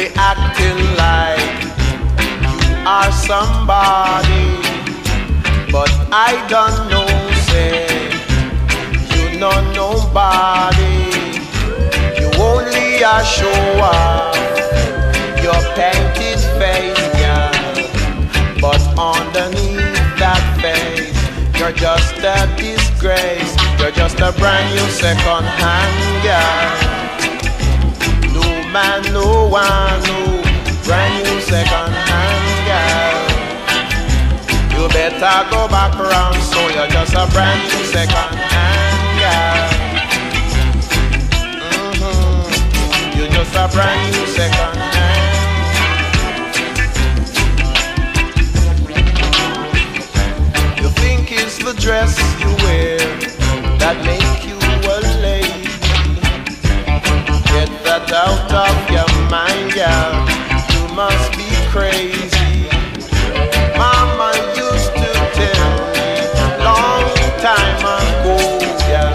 Only acting like you are somebody, but I don't know, say you know nobody. You only a show off your painted face, yeah, but underneath that face, you're just a disgrace. You're just a brand new second hand, yeah man, no one, no brand new second hand girl. You better go back around, so you're just a brand new second hand girl. Mm-hmm. You're just a brand new second hand. You think it's the dress you wear that make you out of your mind, girl. You must be crazy. Mama used to tell me long time ago, yeah.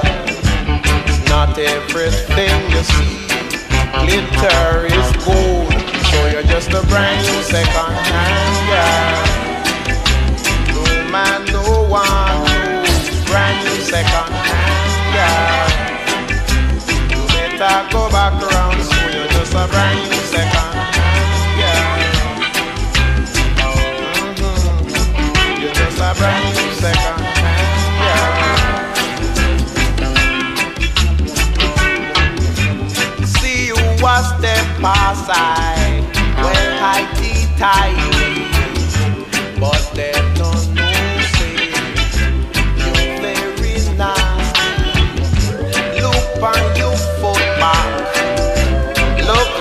Not everything you see glitter is gold. So you're just a brand new second tight but then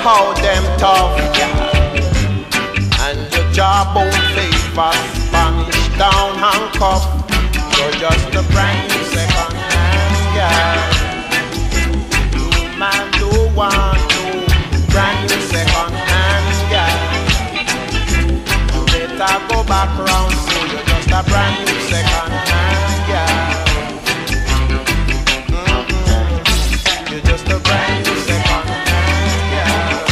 how them tough, yeah. And your job won't favor Spanish down handcuff. You're just a brand better go back around, so you're just a brand new second hand, yeah. Mm-hmm. You're just a brand new second hand girl.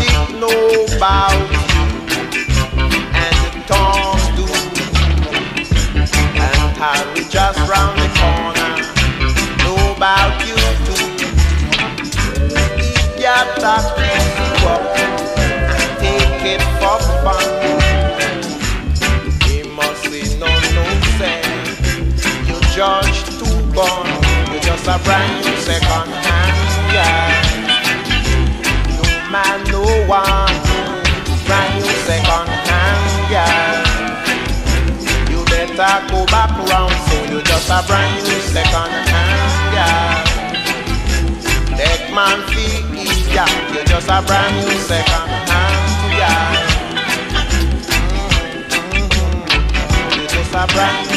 Did know about and the tongues do. And Harry just round the corner, know about you too. If your doctor you take it for fun, he must see no. You judge too you're just a brand new second hand guy. No man, no one brand new second hand girl. You better go back round, so you just a brand new second hand. Deck man yeah. You're just a brand new second hand, yeah. Mm-hmm. Mm -hmm. You're just a brand